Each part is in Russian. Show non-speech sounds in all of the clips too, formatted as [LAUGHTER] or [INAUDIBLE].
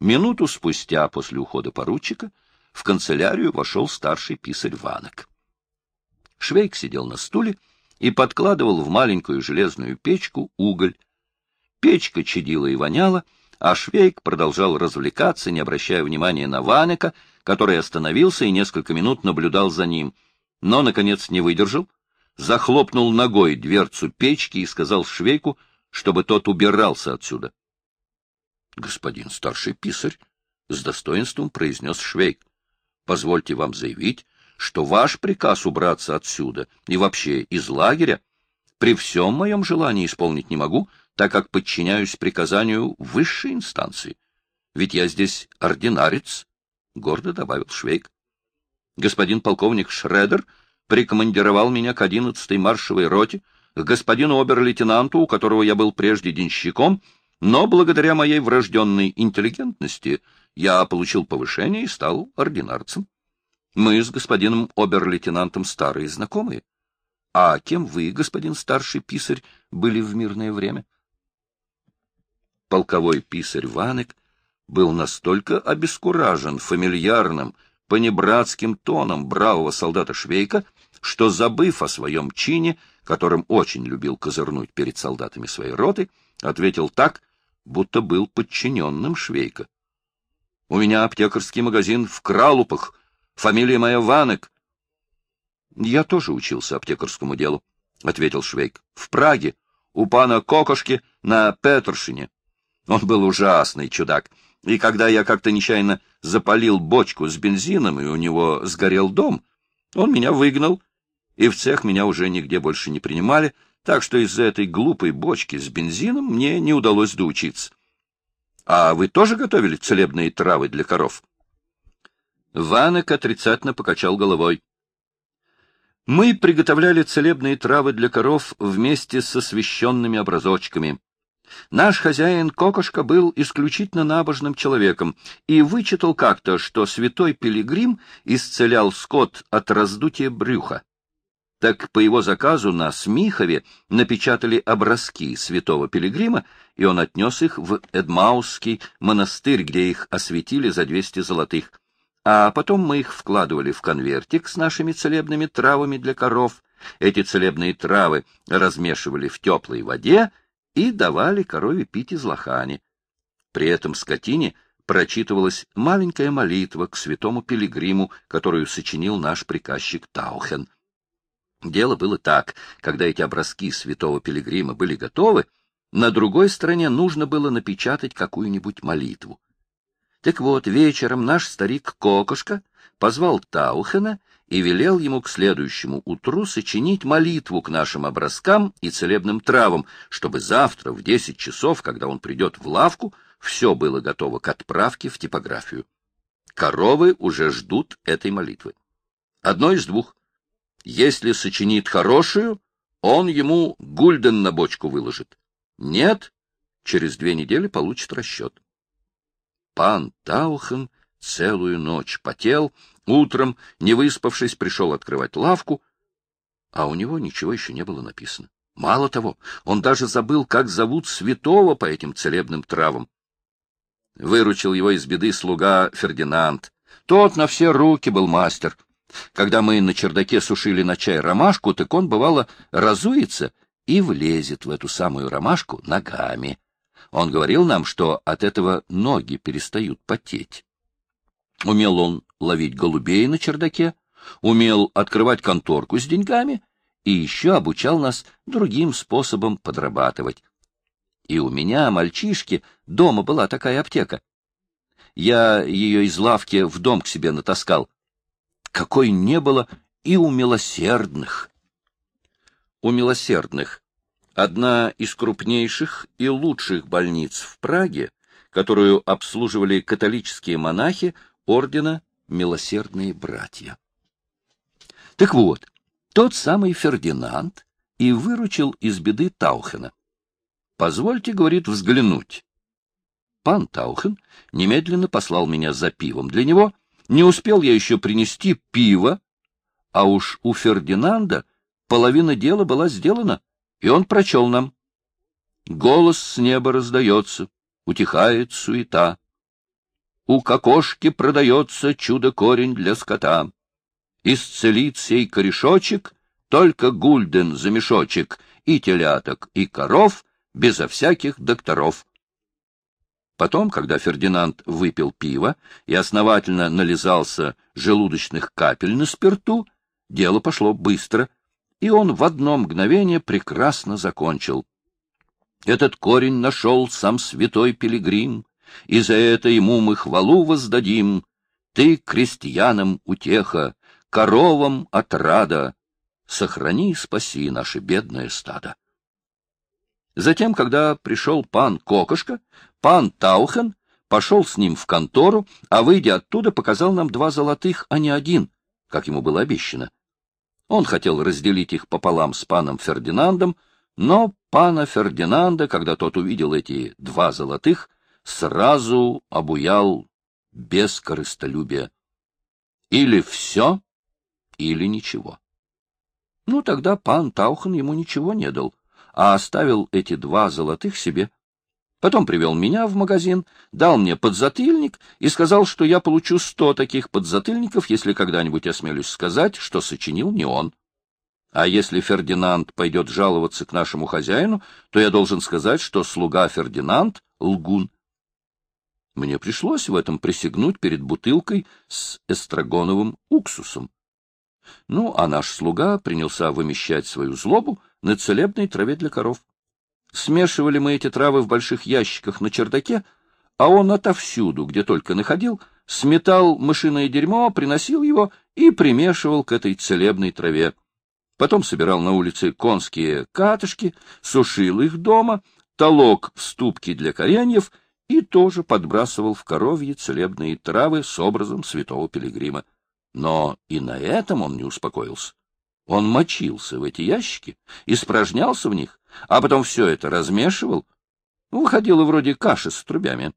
Минуту спустя после ухода поручика в канцелярию вошел старший писарь Ванок. Швейк сидел на стуле и подкладывал в маленькую железную печку уголь. Печка чадила и воняла, а Швейк продолжал развлекаться, не обращая внимания на Ванека, который остановился и несколько минут наблюдал за ним, но, наконец, не выдержал, захлопнул ногой дверцу печки и сказал Швейку, чтобы тот убирался отсюда. — Господин старший писарь, — с достоинством произнес Швейк, — позвольте вам заявить, что ваш приказ убраться отсюда и вообще из лагеря при всем моем желании исполнить не могу, так как подчиняюсь приказанию высшей инстанции. Ведь я здесь ординарец, — гордо добавил Швейк. Господин полковник Шредер прикомандировал меня к одиннадцатой маршевой роте, к господину обер-лейтенанту, у которого я был прежде денщиком, но благодаря моей врожденной интеллигентности я получил повышение и стал ординарцем. Мы с господином обер-лейтенантом старые знакомые. А кем вы, господин старший писарь, были в мирное время? Полковой писарь Ванек был настолько обескуражен фамильярным, понебратским тоном бравого солдата Швейка, что, забыв о своем чине, которым очень любил козырнуть перед солдатами своей роты, ответил так, будто был подчиненным Швейка. — У меня аптекарский магазин в Кралупах, фамилия моя Ванек. — Я тоже учился аптекарскому делу, — ответил Швейк. — В Праге, у пана Кокошки на Петершине. Он был ужасный чудак, и когда я как-то нечаянно запалил бочку с бензином, и у него сгорел дом, он меня выгнал, и в цех меня уже нигде больше не принимали, так что из-за этой глупой бочки с бензином мне не удалось доучиться. А вы тоже готовили целебные травы для коров? Ванек отрицательно покачал головой. Мы приготовляли целебные травы для коров вместе со священными образочками. Наш хозяин Кокошка был исключительно набожным человеком и вычитал как-то, что святой Пилигрим исцелял скот от раздутия брюха. Так по его заказу на Смихове напечатали образки святого Пилигрима, и он отнес их в Эдмаусский монастырь, где их осветили за двести золотых. А потом мы их вкладывали в конвертик с нашими целебными травами для коров. Эти целебные травы размешивали в теплой воде — и давали корове пить из лохани. При этом скотине прочитывалась маленькая молитва к святому пилигриму, которую сочинил наш приказчик Таухен. Дело было так, когда эти образки святого пилигрима были готовы, на другой стороне нужно было напечатать какую-нибудь молитву. Так вот, вечером наш старик Кокошка позвал Таухена и велел ему к следующему утру сочинить молитву к нашим образкам и целебным травам, чтобы завтра в десять часов, когда он придет в лавку, все было готово к отправке в типографию. Коровы уже ждут этой молитвы. Одно из двух. Если сочинит хорошую, он ему гульден на бочку выложит. Нет, через две недели получит расчет. Пан Таухен целую ночь потел, утром, не выспавшись, пришел открывать лавку, а у него ничего еще не было написано. Мало того, он даже забыл, как зовут святого по этим целебным травам. Выручил его из беды слуга Фердинанд. Тот на все руки был мастер. Когда мы на чердаке сушили на чай ромашку, так он, бывало, разуется и влезет в эту самую ромашку ногами. Он говорил нам, что от этого ноги перестают потеть. Умел он ловить голубей на чердаке, умел открывать конторку с деньгами и еще обучал нас другим способом подрабатывать. И у меня, мальчишки, дома была такая аптека. Я ее из лавки в дом к себе натаскал. Какой не было и у милосердных. У милосердных одна из крупнейших и лучших больниц в Праге, которую обслуживали католические монахи ордена «Милосердные братья». Так вот, тот самый Фердинанд и выручил из беды Таухена. «Позвольте, — говорит, — взглянуть». Пан Таухен немедленно послал меня за пивом для него. Не успел я еще принести пиво, а уж у Фердинанда половина дела была сделана, и он прочел нам. Голос с неба раздается, утихает суета. у кокошки продается чудо-корень для скота. Исцелит сей корешочек только гульден за мешочек и теляток, и коров, безо всяких докторов. Потом, когда Фердинанд выпил пиво и основательно нализался желудочных капель на спирту, дело пошло быстро, и он в одно мгновение прекрасно закончил. Этот корень нашел сам святой пилигрим, и за это ему мы хвалу воздадим. Ты крестьянам утеха, коровам отрада, сохрани и спаси наше бедное стадо. Затем, когда пришел пан Кокошка, пан Таухен пошел с ним в контору, а, выйдя оттуда, показал нам два золотых, а не один, как ему было обещано. Он хотел разделить их пополам с паном Фердинандом, но пана Фердинанда, когда тот увидел эти два золотых, сразу обуял без корыстолюбия. Или все, или ничего. Ну, тогда пан Таухан ему ничего не дал, а оставил эти два золотых себе. Потом привел меня в магазин, дал мне подзатыльник и сказал, что я получу сто таких подзатыльников, если когда-нибудь осмелюсь сказать, что сочинил не он. А если Фердинанд пойдет жаловаться к нашему хозяину, то я должен сказать, что слуга Фердинанд — лгун. Мне пришлось в этом присягнуть перед бутылкой с эстрагоновым уксусом. Ну, а наш слуга принялся вымещать свою злобу на целебной траве для коров. Смешивали мы эти травы в больших ящиках на чердаке, а он отовсюду, где только находил, сметал мышиное дерьмо, приносил его и примешивал к этой целебной траве. Потом собирал на улице конские катышки, сушил их дома, толок в ступки для кореньев и тоже подбрасывал в коровьи целебные травы с образом святого пилигрима. Но и на этом он не успокоился. Он мочился в эти ящики, испражнялся в них, а потом все это размешивал. Выходило вроде каши с трубями.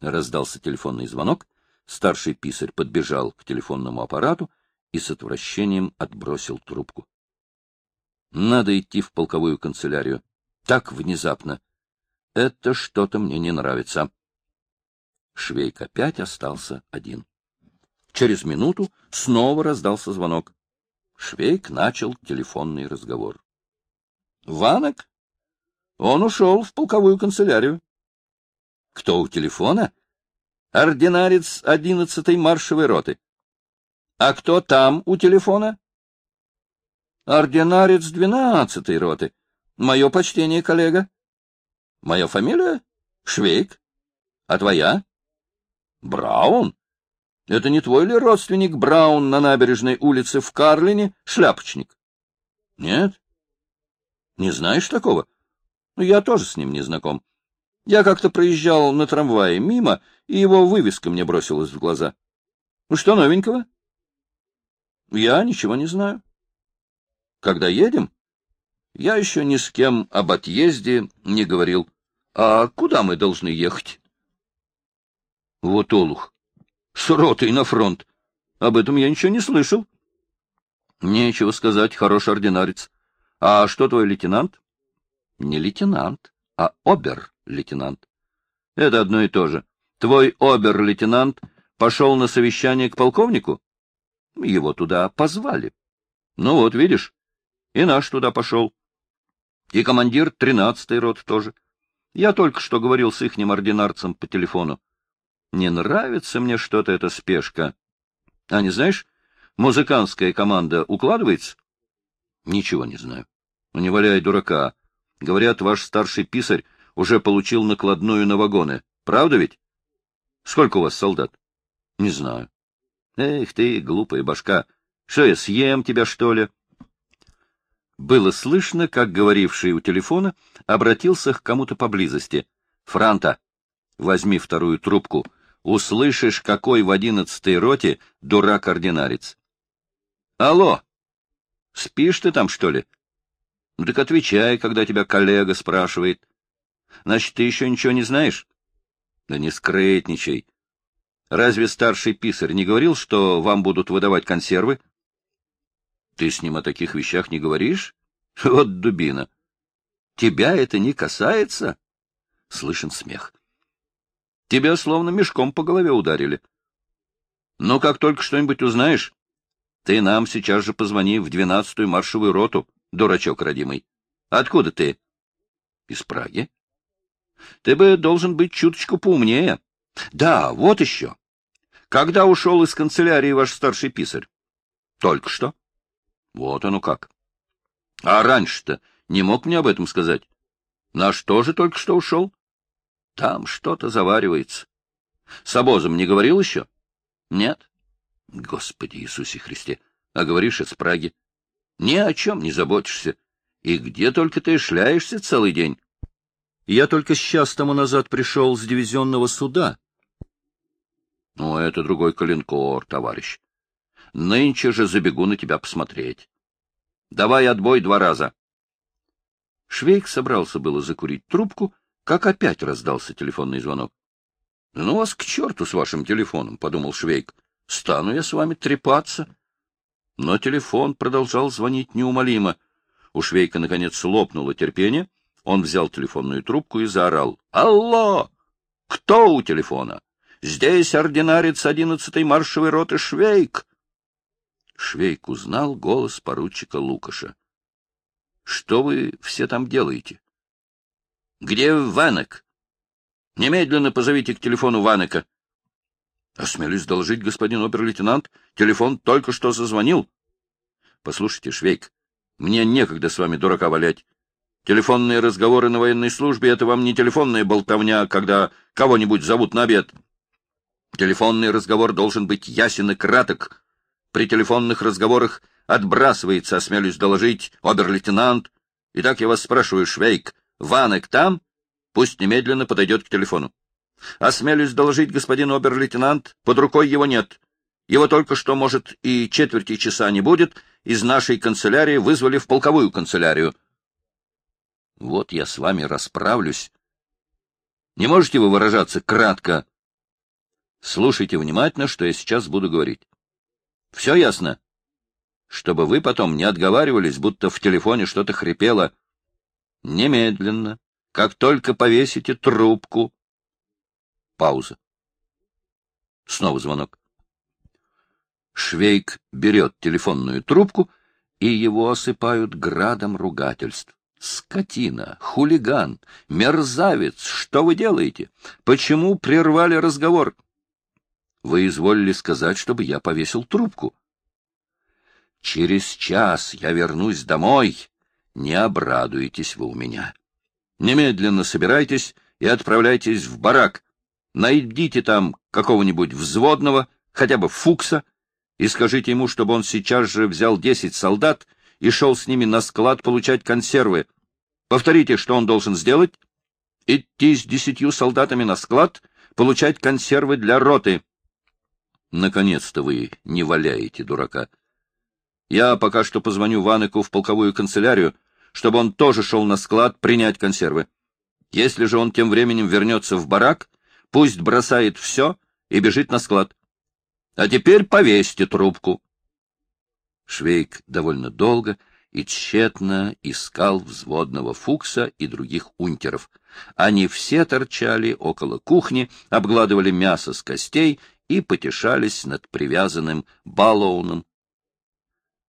Раздался телефонный звонок. Старший писарь подбежал к телефонному аппарату и с отвращением отбросил трубку. Надо идти в полковую канцелярию. Так внезапно. Это что-то мне не нравится. Швейк опять остался один. Через минуту снова раздался звонок. Швейк начал телефонный разговор. — Ванок? Он ушел в полковую канцелярию. — Кто у телефона? — Ординарец одиннадцатой маршевой роты. А кто там у телефона? Ординарец двенадцатой роты. Мое почтение, коллега. Моя фамилия? Швейк. А твоя? Браун. Это не твой ли родственник Браун на набережной улице в Карлине, шляпочник? Нет. Не знаешь такого? Ну, я тоже с ним не знаком. Я как-то проезжал на трамвае мимо, и его вывеска мне бросилась в глаза. Ну, что новенького? Я ничего не знаю. Когда едем? Я еще ни с кем об отъезде не говорил. А куда мы должны ехать? Вот олух. С ротой на фронт. Об этом я ничего не слышал. Нечего сказать, хороший ординарец. А что твой лейтенант? Не лейтенант, а обер-лейтенант. Это одно и то же. Твой обер-лейтенант пошел на совещание к полковнику? Его туда позвали. Ну вот, видишь, и наш туда пошел. И командир тринадцатой рот тоже. Я только что говорил с ихним ординарцем по телефону. Не нравится мне что-то эта спешка. А не знаешь, музыкантская команда укладывается? Ничего не знаю. Ну, не валяй дурака. Говорят, ваш старший писарь уже получил накладную на вагоны. Правда ведь? Сколько у вас солдат? Не знаю. Эх ты, глупая башка, что я съем тебя, что ли? Было слышно, как говоривший у телефона обратился к кому-то поблизости. — Франта, возьми вторую трубку. Услышишь, какой в одиннадцатой роте дурак-ординарец. — Алло! Спишь ты там, что ли? — Ну так отвечай, когда тебя коллега спрашивает. — Значит, ты еще ничего не знаешь? — Да не скрытничай. Разве старший писарь не говорил, что вам будут выдавать консервы? Ты с ним о таких вещах не говоришь? [LAUGHS] Вот дубина. Тебя это не касается? Слышен смех. Тебя словно мешком по голове ударили. Но как только что-нибудь узнаешь, ты нам сейчас же позвони в двенадцатую маршевую роту, дурачок родимый. Откуда ты? Из Праги. Ты бы должен быть чуточку поумнее. Да, вот еще. Когда ушел из канцелярии ваш старший писарь? Только что. Вот оно как. А раньше-то не мог мне об этом сказать? Наш тоже только что ушел. Там что-то заваривается. С обозом не говорил еще? Нет. Господи Иисусе Христе, а говоришь из Праги. Ни о чем не заботишься. И где только ты шляешься целый день? Я только сейчас тому назад пришел с дивизионного суда. Ну, это другой коленкор, товарищ. Нынче же забегу на тебя посмотреть. Давай отбой два раза. Швейк собрался было закурить трубку, как опять раздался телефонный звонок. — Ну вас к черту с вашим телефоном, — подумал Швейк. — Стану я с вами трепаться. Но телефон продолжал звонить неумолимо. У Швейка, наконец, лопнуло терпение. Он взял телефонную трубку и заорал. — Алло! Кто у телефона? Здесь ординарец одиннадцатой маршевой роты Швейк. Швейк узнал голос поручика Лукаша. — Что вы все там делаете? — Где Ванек? — Немедленно позовите к телефону Ванека. — Осмелюсь доложить, господин обер-лейтенант, телефон только что зазвонил. — Послушайте, Швейк, мне некогда с вами дурака валять. Телефонные разговоры на военной службе — это вам не телефонная болтовня, когда кого-нибудь зовут на обед. Телефонный разговор должен быть ясен и краток, при телефонных разговорах отбрасывается, осмелюсь доложить, обер-лейтенант. Итак, я вас спрашиваю, Швейк, Ванек там? Пусть немедленно подойдет к телефону. Осмелюсь доложить, господин обер-лейтенант, под рукой его нет. Его только что, может, и четверти часа не будет, из нашей канцелярии вызвали в полковую канцелярию. Вот я с вами расправлюсь. Не можете вы выражаться кратко? Слушайте внимательно, что я сейчас буду говорить. Все ясно? Чтобы вы потом не отговаривались, будто в телефоне что-то хрипело. Немедленно, как только повесите трубку. Пауза. Снова звонок. Швейк берет телефонную трубку, и его осыпают градом ругательств. Скотина, хулиган, мерзавец, что вы делаете? Почему прервали разговор? Вы изволили сказать, чтобы я повесил трубку. Через час я вернусь домой. Не обрадуетесь вы у меня. Немедленно собирайтесь и отправляйтесь в барак. Найдите там какого-нибудь взводного, хотя бы Фукса, и скажите ему, чтобы он сейчас же взял десять солдат и шел с ними на склад получать консервы. Повторите, что он должен сделать. Идти с десятью солдатами на склад, получать консервы для роты. Наконец-то вы не валяете дурака. Я пока что позвоню Ванеку в полковую канцелярию, чтобы он тоже шел на склад принять консервы. Если же он тем временем вернется в барак, пусть бросает все и бежит на склад. А теперь повесьте трубку. Швейк довольно долго и тщетно искал взводного Фукса и других унтеров. Они все торчали около кухни, обгладывали мясо с костей и потешались над привязанным Балоуном,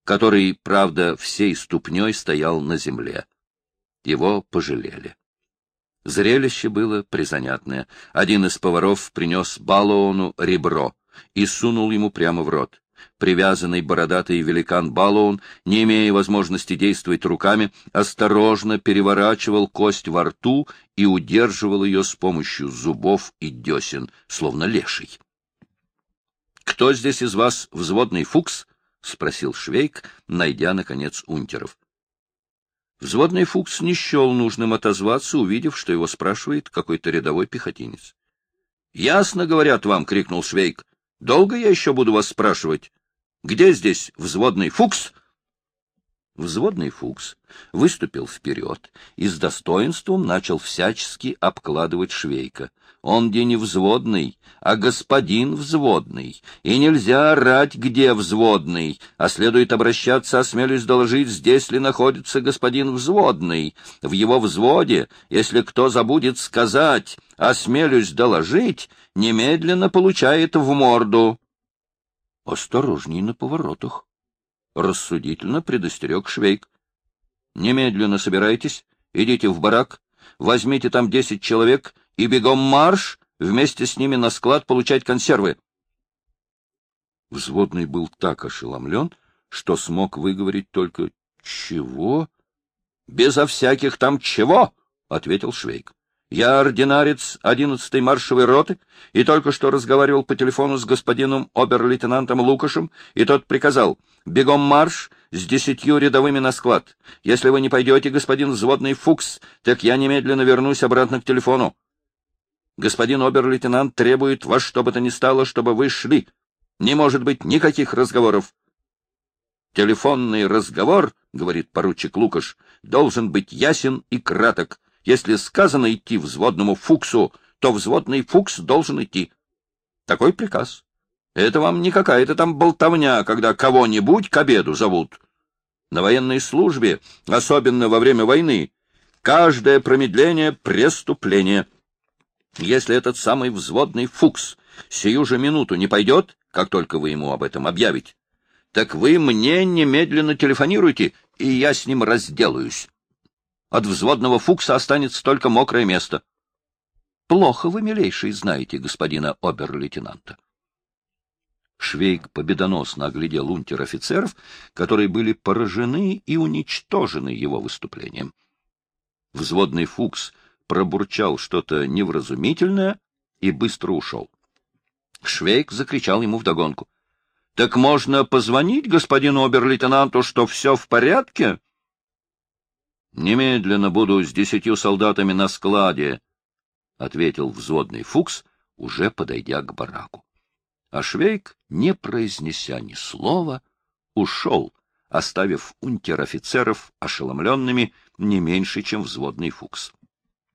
который, правда, всей ступней стоял на земле. Его пожалели. Зрелище было призанятное. Один из поваров принес Балоуну ребро и сунул ему прямо в рот. Привязанный бородатый великан Балоун, не имея возможности действовать руками, осторожно переворачивал кость во рту и удерживал ее с помощью зубов и десен, словно леший. — Кто здесь из вас взводный фукс? — спросил Швейк, найдя, наконец, унтеров. Взводный фукс не счел нужным отозваться, увидев, что его спрашивает какой-то рядовой пехотинец. — Ясно говорят вам, — крикнул Швейк. — Долго я еще буду вас спрашивать? Где здесь взводный фукс? Взводный Фукс выступил вперед и с достоинством начал всячески обкладывать Швейка. Он где не взводный, а господин взводный, и нельзя орать, где взводный, а следует обращаться, осмелюсь доложить, здесь ли находится господин взводный. В его взводе, если кто забудет сказать, осмелюсь доложить, немедленно получает в морду. Осторожней на поворотах. — рассудительно предостерег Швейк. — Немедленно собирайтесь, идите в барак, возьмите там десять человек и бегом марш вместе с ними на склад получать консервы. Взводный был так ошеломлен, что смог выговорить только «Чего?» «Безо всяких там чего!» — ответил Швейк. Я ординарец одиннадцатой маршевой роты и только что разговаривал по телефону с господином обер-лейтенантом Лукашем, и тот приказал «Бегом марш с десятью рядовыми на склад. Если вы не пойдете, господин взводный Фукс, так я немедленно вернусь обратно к телефону. Господин обер-лейтенант требует во что бы то ни стало, чтобы вы шли. Не может быть никаких разговоров. Телефонный разговор, — говорит поручик Лукаш, — должен быть ясен и краток. Если сказано идти взводному Фуксу, то взводный Фукс должен идти. Такой приказ. Это вам не какая-то там болтовня, когда кого-нибудь к обеду зовут. На военной службе, особенно во время войны, каждое промедление — преступление. Если этот самый взводный Фукс сию же минуту не пойдет, как только вы ему об этом объявите, так вы мне немедленно телефонируйте, и я с ним разделаюсь. От взводного фукса останется только мокрое место. Плохо вы, милейший, знаете господина обер-лейтенанта. Швейк победоносно оглядел унтер-офицеров, которые были поражены и уничтожены его выступлением. Взводный фукс пробурчал что-то невразумительное и быстро ушел. Швейк закричал ему вдогонку. — Так можно позвонить господину обер-лейтенанту, что все в порядке? — Немедленно буду с десятью солдатами на складе, — ответил взводный Фукс, уже подойдя к бараку. А Швейк, не произнеся ни слова, ушел, оставив унтер-офицеров ошеломленными не меньше, чем взводный Фукс.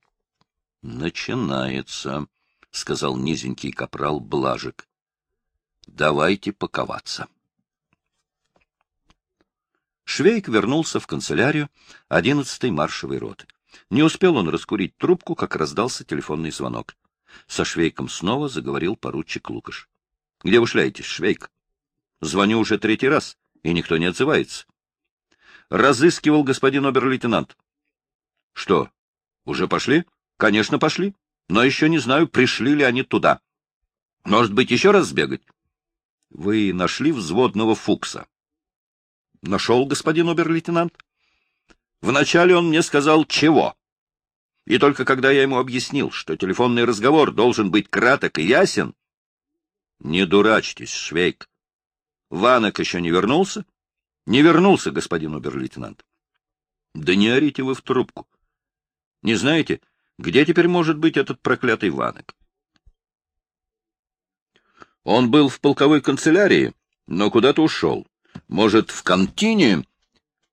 — Начинается, — сказал низенький капрал Блажик. — Давайте паковаться. Швейк вернулся в канцелярию одиннадцатой маршевой роты. Не успел он раскурить трубку, как раздался телефонный звонок. Со Швейком снова заговорил поручик Лукаш. — Где вы шляетесь, Швейк? — Звоню уже третий раз, и никто не отзывается. — Разыскивал господин обер-лейтенант. — Что, уже пошли? — Конечно, пошли. Но еще не знаю, пришли ли они туда. Может быть, еще раз сбегать? — Вы нашли взводного Фукса? — Нашел, господин обер-лейтенант. Вначале он мне сказал «чего?». И только когда я ему объяснил, что телефонный разговор должен быть краток и ясен... — Не дурачьтесь, Швейк. Ванок еще не вернулся? — Не вернулся, господин обер-лейтенант. — Да не орите вы в трубку. Не знаете, где теперь может быть этот проклятый Ванок? Он был в полковой канцелярии, но куда-то ушел. Может, в кантине?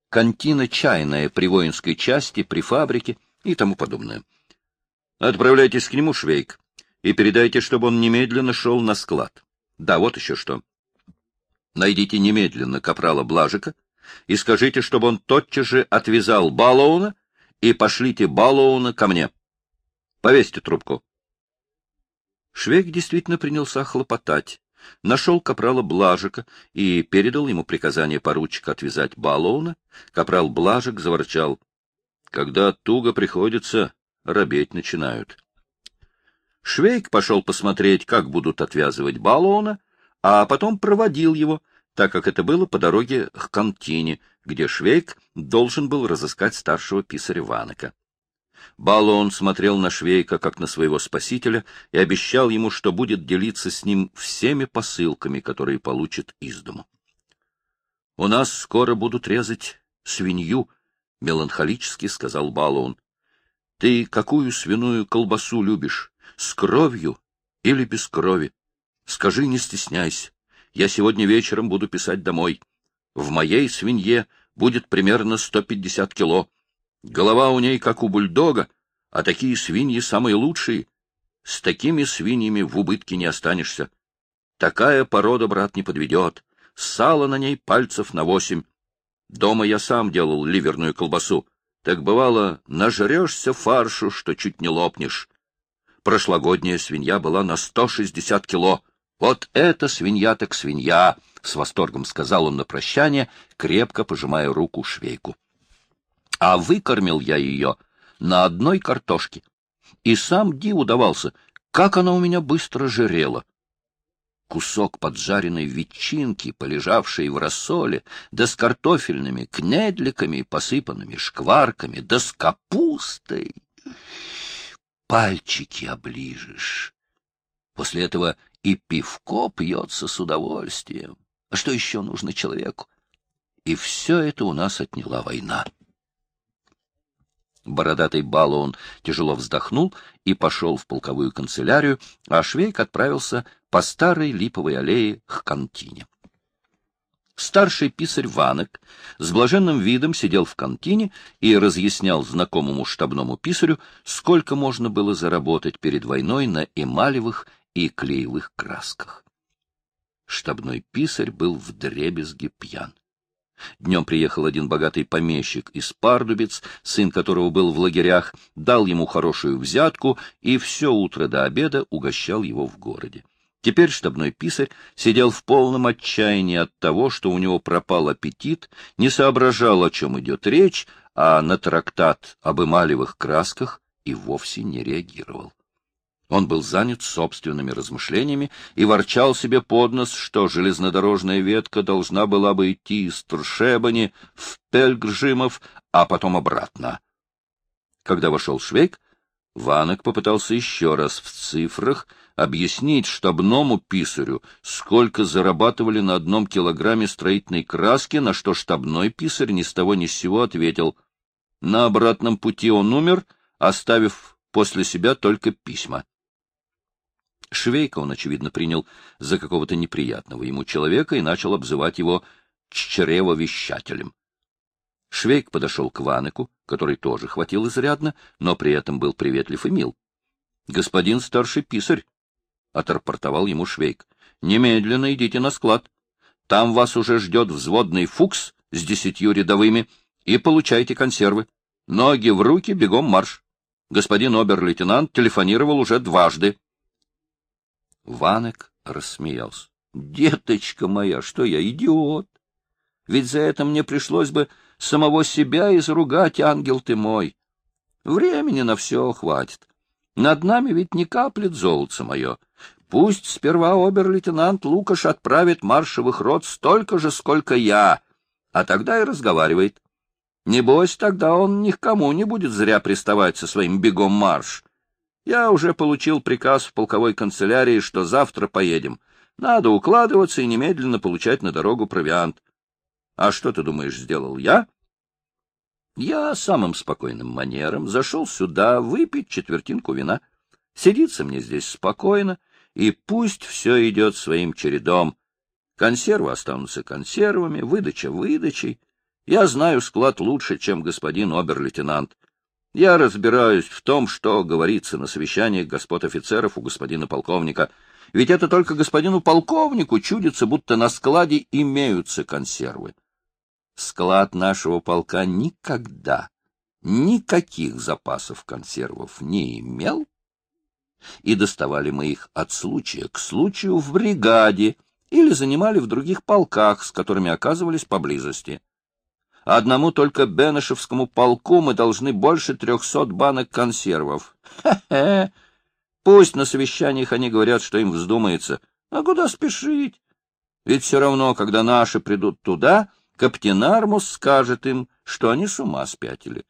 Кантина чайная при воинской части, при фабрике и тому подобное. Отправляйтесь к нему, Швейк, и передайте, чтобы он немедленно шел на склад. Да, вот еще что. Найдите немедленно капрала Блажика и скажите, чтобы он тотчас же отвязал Балоуна и пошлите Балоуна ко мне. Повесьте трубку. Швейк действительно принялся хлопотать нашел капрала Блажика и передал ему приказание поручика отвязать Балоуна. Капрал Блажик заворчал. Когда туго приходится, робеть начинают. Швейк пошел посмотреть, как будут отвязывать Балоуна, а потом проводил его, так как это было по дороге к Кантине, где Швейк должен был разыскать старшего писаря Ванока. Балон смотрел на Швейка как на своего спасителя и обещал ему, что будет делиться с ним всеми посылками, которые получит из дому. — У нас скоро будут резать свинью, — меланхолически сказал Балон. — Ты какую свиную колбасу любишь, с кровью или без крови? Скажи, не стесняйся. Я сегодня вечером буду писать домой. В моей свинье будет примерно 150 кило. Голова у ней, как у бульдога, а такие свиньи самые лучшие. С такими свиньями в убытке не останешься. Такая порода, брат, не подведет. Сало на ней пальцев на восемь. Дома я сам делал ливерную колбасу. Так бывало, нажрешься фаршу, что чуть не лопнешь. Прошлогодняя свинья была на сто шестьдесят кило. Вот это свинья так свинья! — с восторгом сказал он на прощание, крепко пожимая руку швейку. А выкормил я ее на одной картошке. И сам диву давался, как она у меня быстро жирела. Кусок поджаренной ветчинки, полежавшей в рассоле, да с картофельными кнедликами, посыпанными шкварками, да с капустой. Пальчики оближешь. После этого и пивко пьется с удовольствием. А что еще нужно человеку? И все это у нас отняла война. Бородатый Балуон тяжело вздохнул и пошел в полковую канцелярию, а Швейк отправился по старой липовой аллее к кантине. Старший писарь Ванок с блаженным видом сидел в кантине и разъяснял знакомому штабному писарю, сколько можно было заработать перед войной на эмалевых и клеевых красках. Штабной писарь был вдребезги пьян. Днем приехал один богатый помещик из Пардубец, сын которого был в лагерях, дал ему хорошую взятку и все утро до обеда угощал его в городе. Теперь штабной писарь сидел в полном отчаянии от того, что у него пропал аппетит, не соображал, о чем идет речь, а на трактат об эмалевых красках и вовсе не реагировал. Он был занят собственными размышлениями и ворчал себе под нос, что железнодорожная ветка должна была бы идти из Туршебани в Пельгржимов, а потом обратно. Когда вошел Швейк, Ванок попытался еще раз в цифрах объяснить штабному писарю, сколько зарабатывали на одном килограмме строительной краски, на что штабной писарь ни с того ни с сего ответил. На обратном пути он умер, оставив после себя только письма. Швейка он, очевидно, принял за какого-то неприятного ему человека и начал обзывать его чревовещателем. Швейк подошел к Ванеку, который тоже хватил изрядно, но при этом был приветлив и мил. — Господин старший писарь, — отрапортовал ему Швейк, — немедленно идите на склад. Там вас уже ждет взводный фукс с десятью рядовыми, и получайте консервы. Ноги в руки, бегом марш. Господин обер-лейтенант телефонировал уже дважды. Ванек рассмеялся. — Деточка моя, что я, идиот? Ведь за это мне пришлось бы самого себя изругать, ангел ты мой. Времени на все хватит. Над нами ведь не каплет золото мое. Пусть сперва обер-лейтенант Лукаш отправит маршевых рот столько же, сколько я, а тогда и разговаривает. Небось, тогда он ни к кому не будет зря приставать со своим бегом марш. Я уже получил приказ в полковой канцелярии, что завтра поедем. Надо укладываться и немедленно получать на дорогу провиант. А что ты думаешь, сделал я? Я самым спокойным манером зашел сюда выпить четвертинку вина. Сидится мне здесь спокойно, и пусть все идет своим чередом. Консервы останутся консервами, выдача выдачей. Я знаю склад лучше, чем господин обер-лейтенант. Я разбираюсь в том, что говорится на совещаниях господ офицеров у господина полковника. Ведь это только господину полковнику чудится, будто на складе имеются консервы. Склад нашего полка никогда никаких запасов консервов не имел, и доставали мы их от случая к случаю в бригаде или занимали в других полках, с которыми оказывались поблизости. Одному только Бенешевскому полку мы должны больше трехсот банок консервов. Хе-хе! Пусть на совещаниях они говорят, что им вздумается. А куда спешить? Ведь все равно, когда наши придут туда, Каптенармус скажет им, что они с ума спятили.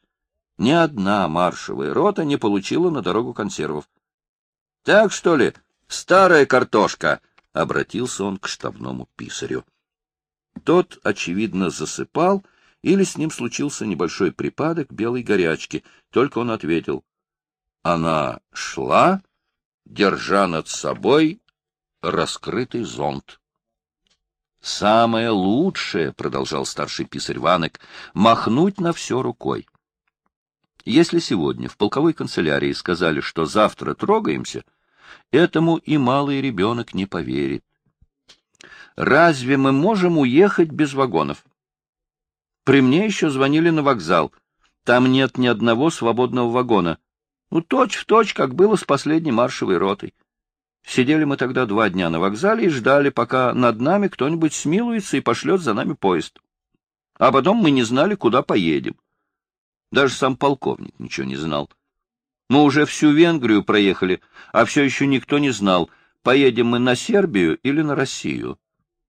Ни одна маршевая рота не получила на дорогу консервов. — Так что ли, старая картошка? — обратился он к штабному писарю. Тот, очевидно, засыпал, — или с ним случился небольшой припадок белой горячки, только он ответил. Она шла, держа над собой раскрытый зонт. Самое лучшее, — продолжал старший писарь Ванек, — махнуть на все рукой. Если сегодня в полковой канцелярии сказали, что завтра трогаемся, этому и малый ребенок не поверит. Разве мы можем уехать без вагонов? При мне еще звонили на вокзал. Там нет ни одного свободного вагона. Ну, точь в точь, как было с последней маршевой ротой. Сидели мы тогда два дня на вокзале и ждали, пока над нами кто-нибудь смилуется и пошлет за нами поезд. А потом мы не знали, куда поедем. Даже сам полковник ничего не знал. Мы уже всю Венгрию проехали, а все еще никто не знал, поедем мы на Сербию или на Россию.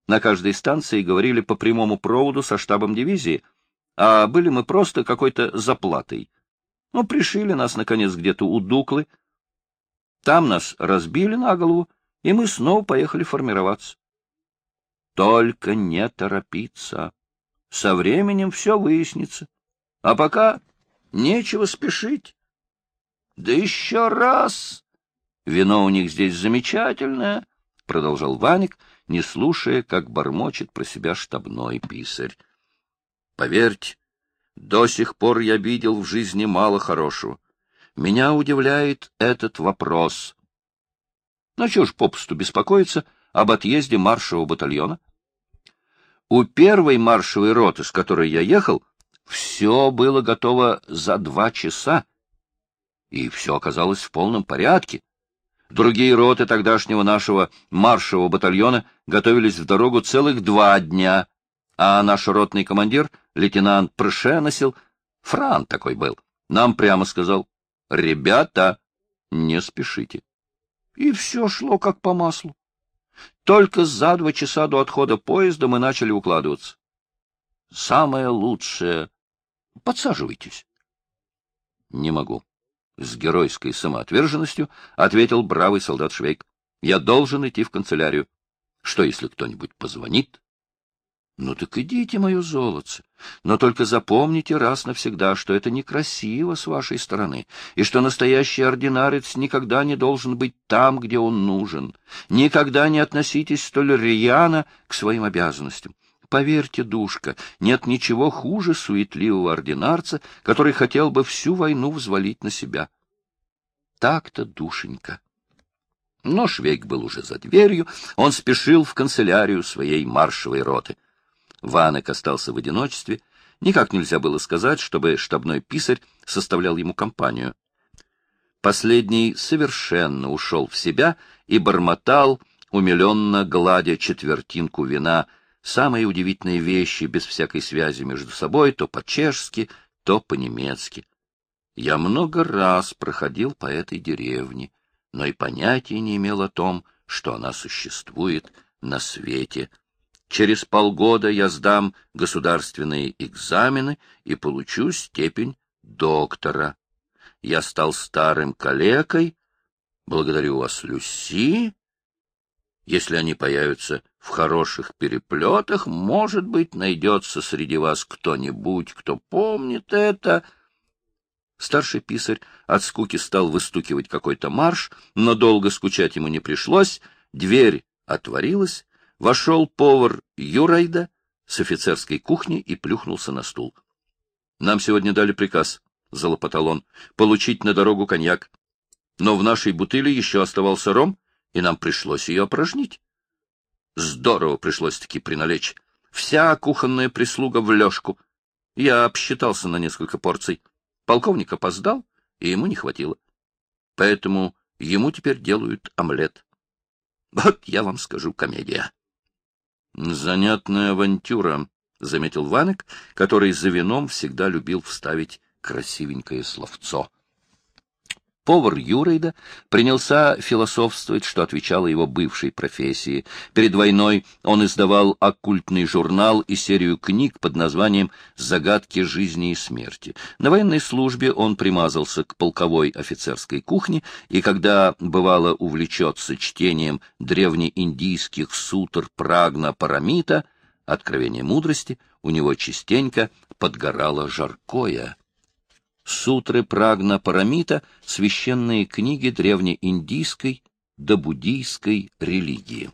На каждой станции говорили по прямому проводу со штабом дивизии, а были мы просто какой-то заплатой. Ну, пришили нас, наконец, где-то у Дуклы. Там нас разбили на голову, и мы снова поехали формироваться. Только не торопиться. Со временем все выяснится. А пока нечего спешить. Да еще раз! Вино у них здесь замечательное, — продолжал Ваник, не слушая, как бормочет про себя штабной писарь. Поверьте, до сих пор я видел в жизни мало хорошего. Меня удивляет этот вопрос. Ну, чего ж попусту беспокоиться об отъезде маршевого батальона? У первой маршевой роты, с которой я ехал, все было готово за два часа, и все оказалось в полном порядке. Другие роты тогдашнего нашего маршевого батальона готовились в дорогу целых два дня, а наш ротный командир, лейтенант Прышеносил, Фран такой был, нам прямо сказал, «Ребята, не спешите». И все шло как по маслу. Только за два часа до отхода поезда мы начали укладываться. Самое лучшее — подсаживайтесь. Не могу с геройской самоотверженностью ответил бравый солдат Швейк. — Я должен идти в канцелярию. Что, если кто-нибудь позвонит? — Ну так идите, мое золотце. Но только запомните раз навсегда, что это некрасиво с вашей стороны, и что настоящий ординарец никогда не должен быть там, где он нужен. Никогда не относитесь столь рьяно к своим обязанностям. Поверьте, душка, нет ничего хуже суетливого ординарца, который хотел бы всю войну взвалить на себя. Так-то, душенька. Но Швейк был уже за дверью, он спешил в канцелярию своей маршевой роты. Ванек остался в одиночестве. Никак нельзя было сказать, чтобы штабной писарь составлял ему компанию. Последний совершенно ушел в себя и бормотал, умиленно гладя четвертинку вина — самые удивительные вещи без всякой связи между собой, то по-чешски, то по-немецки. Я много раз проходил по этой деревне, но и понятия не имел о том, что она существует на свете. Через полгода я сдам государственные экзамены и получу степень доктора. Я стал старым калекой. Благодарю вас, Люси. Если они появятся в хороших переплетах, может быть, найдется среди вас кто-нибудь, кто помнит это. Старший писарь от скуки стал выстукивать какой-то марш, но долго скучать ему не пришлось. Дверь отворилась, вошел повар Юрайда с офицерской кухни и плюхнулся на стул. — Нам сегодня дали приказ, — залопотал он, — получить на дорогу коньяк. Но в нашей бутыле еще оставался ром, и нам пришлось ее опорожнить. Здорово пришлось-таки приналечь. Вся кухонная прислуга в лёжку. Я обсчитался на несколько порций. Полковник опоздал, и ему не хватило. Поэтому ему теперь делают омлет. Вот я вам скажу комедия. Занятная авантюра, — заметил Ванек, который за вином всегда любил вставить красивенькое словцо. Повар Юрейда принялся философствовать, что отвечало его бывшей профессии. Перед войной он издавал оккультный журнал и серию книг под названием «Загадки жизни и смерти». На военной службе он примазался к полковой офицерской кухне, и когда, бывало, увлечется чтением древнеиндийских сутр Прагна Парамита, откровение мудрости, у него частенько подгорало жаркое. Сутры Прагна Парамита — священные книги древнеиндийской до буддийской религии.